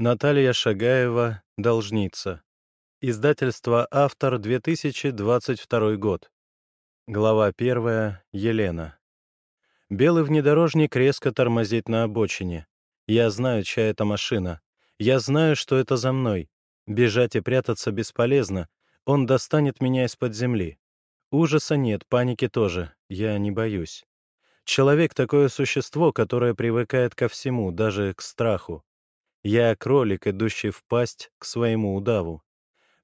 Наталья Шагаева, должница. Издательство «Автор», 2022 год. Глава 1. Елена. Белый внедорожник резко тормозит на обочине. Я знаю, чья это машина. Я знаю, что это за мной. Бежать и прятаться бесполезно. Он достанет меня из-под земли. Ужаса нет, паники тоже. Я не боюсь. Человек — такое существо, которое привыкает ко всему, даже к страху. Я кролик, идущий в пасть к своему удаву.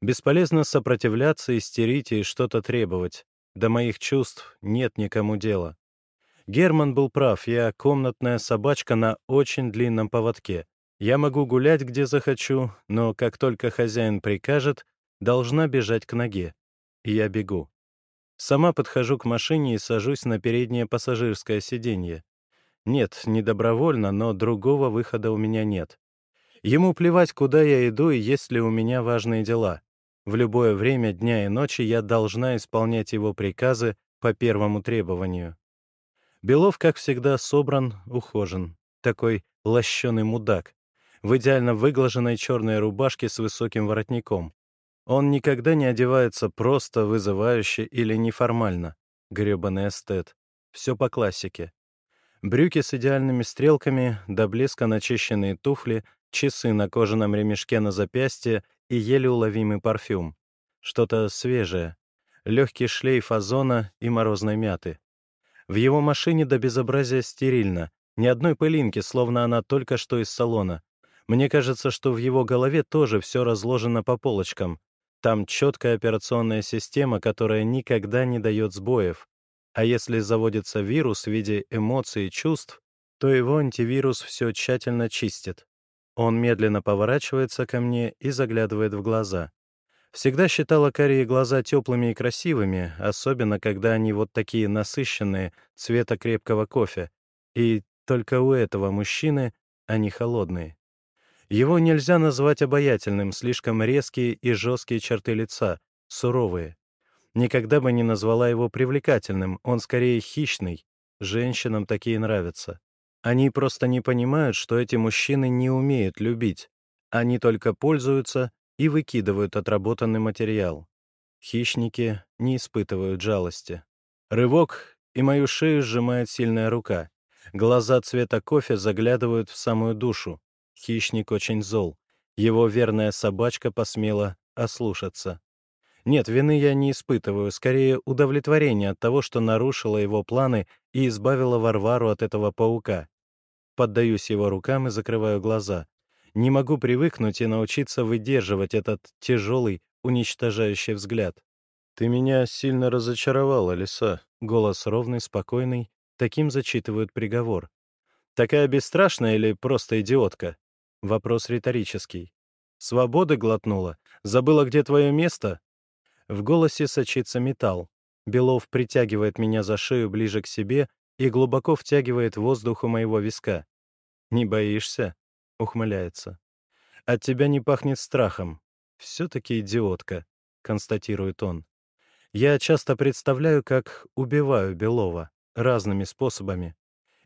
Бесполезно сопротивляться, истерить и что-то требовать. До моих чувств нет никому дела. Герман был прав, я комнатная собачка на очень длинном поводке. Я могу гулять, где захочу, но как только хозяин прикажет, должна бежать к ноге. И я бегу. Сама подхожу к машине и сажусь на переднее пассажирское сиденье. Нет, не добровольно, но другого выхода у меня нет. Ему плевать, куда я иду и есть ли у меня важные дела. В любое время дня и ночи я должна исполнять его приказы по первому требованию. Белов, как всегда, собран, ухожен. Такой лощеный мудак. В идеально выглаженной черной рубашке с высоким воротником. Он никогда не одевается просто, вызывающе или неформально. Гребаный эстет. Все по классике. Брюки с идеальными стрелками, до блеска начищенные туфли, часы на кожаном ремешке на запястье и еле уловимый парфюм. Что-то свежее. Легкий шлейф озона и морозной мяты. В его машине до безобразия стерильно. Ни одной пылинки, словно она только что из салона. Мне кажется, что в его голове тоже все разложено по полочкам. Там четкая операционная система, которая никогда не дает сбоев. А если заводится вирус в виде эмоций и чувств, то его антивирус все тщательно чистит. Он медленно поворачивается ко мне и заглядывает в глаза. Всегда считала карие глаза теплыми и красивыми, особенно когда они вот такие насыщенные, цвета крепкого кофе. И только у этого мужчины они холодные. Его нельзя назвать обаятельным, слишком резкие и жесткие черты лица, суровые. Никогда бы не назвала его привлекательным, он скорее хищный. Женщинам такие нравятся. Они просто не понимают, что эти мужчины не умеют любить. Они только пользуются и выкидывают отработанный материал. Хищники не испытывают жалости. Рывок, и мою шею сжимает сильная рука. Глаза цвета кофе заглядывают в самую душу. Хищник очень зол. Его верная собачка посмела ослушаться. Нет, вины я не испытываю, скорее удовлетворение от того, что нарушила его планы и избавила Варвару от этого паука. Поддаюсь его рукам и закрываю глаза. Не могу привыкнуть и научиться выдерживать этот тяжелый, уничтожающий взгляд. «Ты меня сильно разочаровала, лиса». Голос ровный, спокойный. Таким зачитывают приговор. «Такая бесстрашная или просто идиотка?» Вопрос риторический. «Свободы глотнула? Забыла, где твое место?» В голосе сочится металл. Белов притягивает меня за шею ближе к себе и глубоко втягивает воздух у моего виска. «Не боишься?» — ухмыляется. «От тебя не пахнет страхом. Все-таки идиотка», — констатирует он. «Я часто представляю, как убиваю Белова разными способами,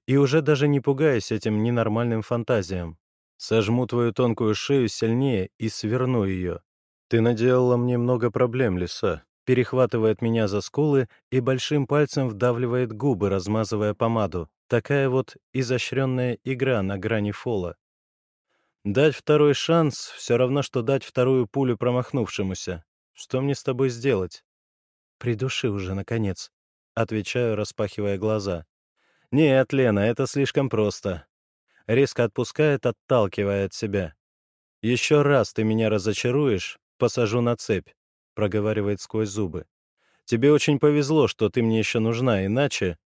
и уже даже не пугаюсь этим ненормальным фантазиям. Сожму твою тонкую шею сильнее и сверну ее. Ты наделала мне много проблем, лиса перехватывает меня за скулы и большим пальцем вдавливает губы, размазывая помаду. Такая вот изощренная игра на грани фола. Дать второй шанс — все равно, что дать вторую пулю промахнувшемуся. Что мне с тобой сделать? Придуши уже, наконец. Отвечаю, распахивая глаза. Нет, Лена, это слишком просто. Резко отпускает, отталкивая от себя. Еще раз ты меня разочаруешь, посажу на цепь проговаривает сквозь зубы. «Тебе очень повезло, что ты мне еще нужна, иначе...»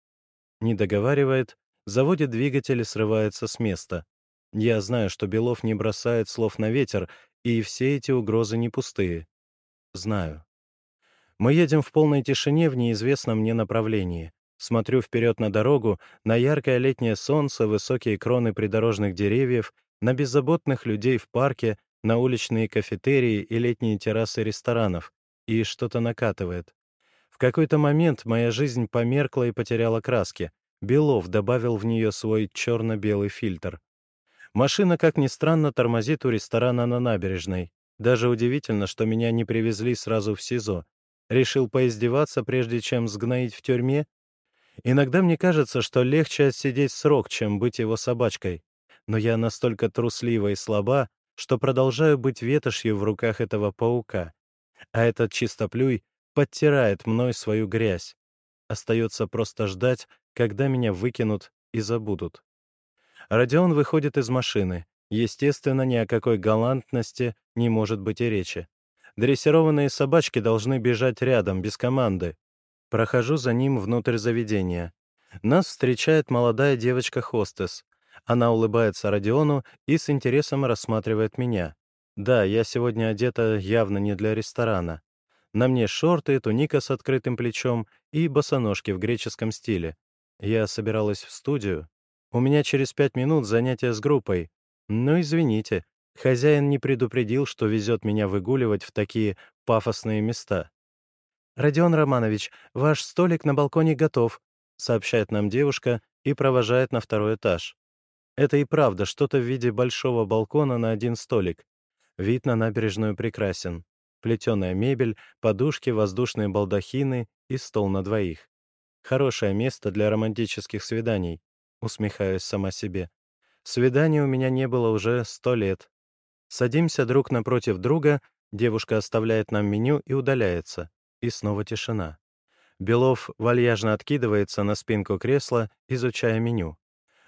Не договаривает, заводит двигатель и срывается с места. Я знаю, что Белов не бросает слов на ветер, и все эти угрозы не пустые. Знаю. Мы едем в полной тишине в неизвестном мне направлении. Смотрю вперед на дорогу, на яркое летнее солнце, высокие кроны придорожных деревьев, на беззаботных людей в парке, на уличные кафетерии и летние террасы ресторанов и что-то накатывает. В какой-то момент моя жизнь померкла и потеряла краски. Белов добавил в нее свой черно-белый фильтр. Машина, как ни странно, тормозит у ресторана на набережной. Даже удивительно, что меня не привезли сразу в СИЗО. Решил поиздеваться, прежде чем сгноить в тюрьме? Иногда мне кажется, что легче отсидеть срок, чем быть его собачкой. Но я настолько труслива и слаба, что продолжаю быть ветошью в руках этого паука. А этот чистоплюй подтирает мной свою грязь. Остается просто ждать, когда меня выкинут и забудут. Родион выходит из машины. Естественно, ни о какой галантности не может быть и речи. Дрессированные собачки должны бежать рядом, без команды. Прохожу за ним внутрь заведения. Нас встречает молодая девочка-хостес. Она улыбается Родиону и с интересом рассматривает меня. Да, я сегодня одета явно не для ресторана. На мне шорты, туника с открытым плечом и босоножки в греческом стиле. Я собиралась в студию. У меня через пять минут занятие с группой. Ну, извините, хозяин не предупредил, что везет меня выгуливать в такие пафосные места. «Родион Романович, ваш столик на балконе готов», — сообщает нам девушка и провожает на второй этаж. Это и правда что-то в виде большого балкона на один столик. Вид на набережную прекрасен. Плетеная мебель, подушки, воздушные балдахины и стол на двоих. Хорошее место для романтических свиданий, усмехаюсь сама себе. Свиданий у меня не было уже сто лет. Садимся друг напротив друга, девушка оставляет нам меню и удаляется. И снова тишина. Белов вальяжно откидывается на спинку кресла, изучая меню.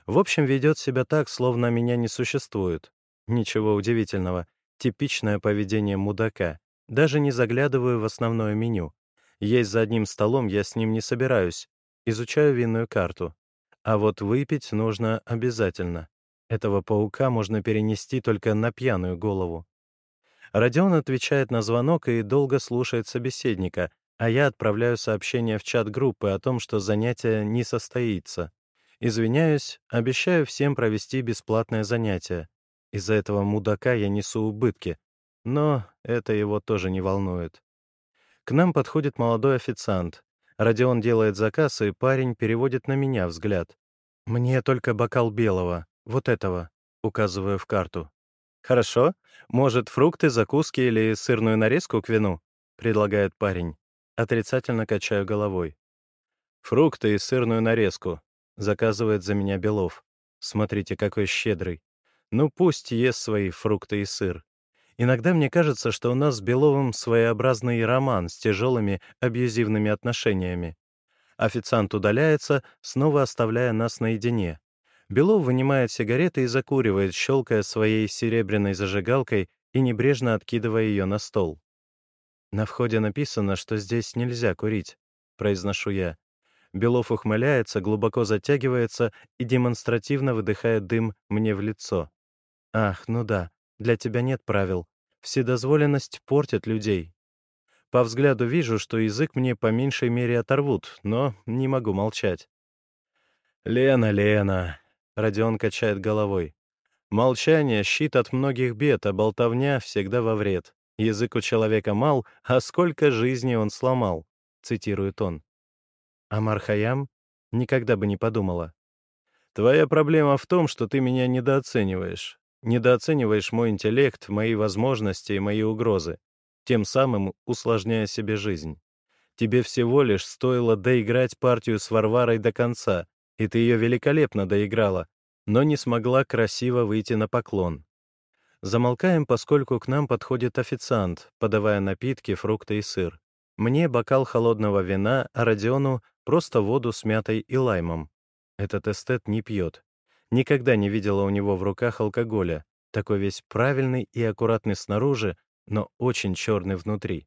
В общем, ведет себя так, словно меня не существует. Ничего удивительного. Типичное поведение мудака. Даже не заглядываю в основное меню. Есть за одним столом я с ним не собираюсь. Изучаю винную карту. А вот выпить нужно обязательно. Этого паука можно перенести только на пьяную голову. Родион отвечает на звонок и долго слушает собеседника, а я отправляю сообщение в чат группы о том, что занятие не состоится. Извиняюсь, обещаю всем провести бесплатное занятие. Из-за этого мудака я несу убытки, но это его тоже не волнует. К нам подходит молодой официант. Родион делает заказ, и парень переводит на меня взгляд. «Мне только бокал белого, вот этого», — указываю в карту. «Хорошо. Может, фрукты, закуски или сырную нарезку к вину?» — предлагает парень. Отрицательно качаю головой. «Фрукты и сырную нарезку», — заказывает за меня Белов. Смотрите, какой щедрый. Ну, пусть ест свои фрукты и сыр. Иногда мне кажется, что у нас с Беловым своеобразный роман с тяжелыми абьюзивными отношениями. Официант удаляется, снова оставляя нас наедине. Белов вынимает сигареты и закуривает, щелкая своей серебряной зажигалкой и небрежно откидывая ее на стол. «На входе написано, что здесь нельзя курить», — произношу я. Белов ухмыляется, глубоко затягивается и демонстративно выдыхает дым мне в лицо. «Ах, ну да, для тебя нет правил. Вседозволенность портит людей». По взгляду вижу, что язык мне по меньшей мере оторвут, но не могу молчать. «Лена, Лена», Родион качает головой. Молчание — щит от многих бед, а болтовня всегда во вред. Язык у человека мал, а сколько жизней он сломал, цитирует он. А Мархаям никогда бы не подумала. Твоя проблема в том, что ты меня недооцениваешь. Недооцениваешь мой интеллект, мои возможности и мои угрозы, тем самым усложняя себе жизнь. Тебе всего лишь стоило доиграть партию с Варварой до конца, и ты ее великолепно доиграла, но не смогла красиво выйти на поклон. Замолкаем, поскольку к нам подходит официант, подавая напитки, фрукты и сыр. Мне бокал холодного вина, а Родиону просто воду с мятой и лаймом. Этот эстет не пьет. Никогда не видела у него в руках алкоголя, такой весь правильный и аккуратный снаружи, но очень черный внутри.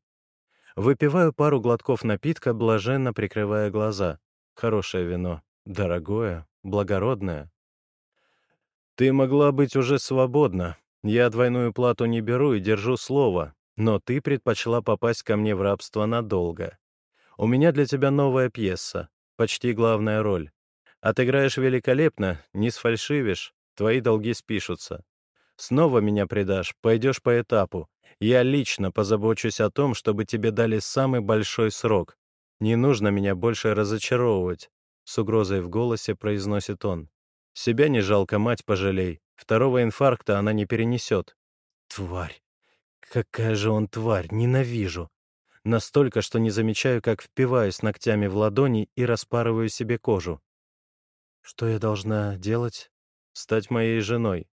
Выпиваю пару глотков напитка, блаженно прикрывая глаза. Хорошее вино. Дорогое, благородное. Ты могла быть уже свободна. Я двойную плату не беру и держу слово, но ты предпочла попасть ко мне в рабство надолго. У меня для тебя новая пьеса, почти главная роль. Отыграешь великолепно, не сфальшивишь, твои долги спишутся. Снова меня предашь, пойдешь по этапу. Я лично позабочусь о том, чтобы тебе дали самый большой срок. Не нужно меня больше разочаровывать. С угрозой в голосе произносит он. «Себя не жалко, мать пожалей. Второго инфаркта она не перенесет. Тварь! Какая же он тварь! Ненавижу! Настолько, что не замечаю, как впиваюсь ногтями в ладони и распарываю себе кожу. Что я должна делать? Стать моей женой.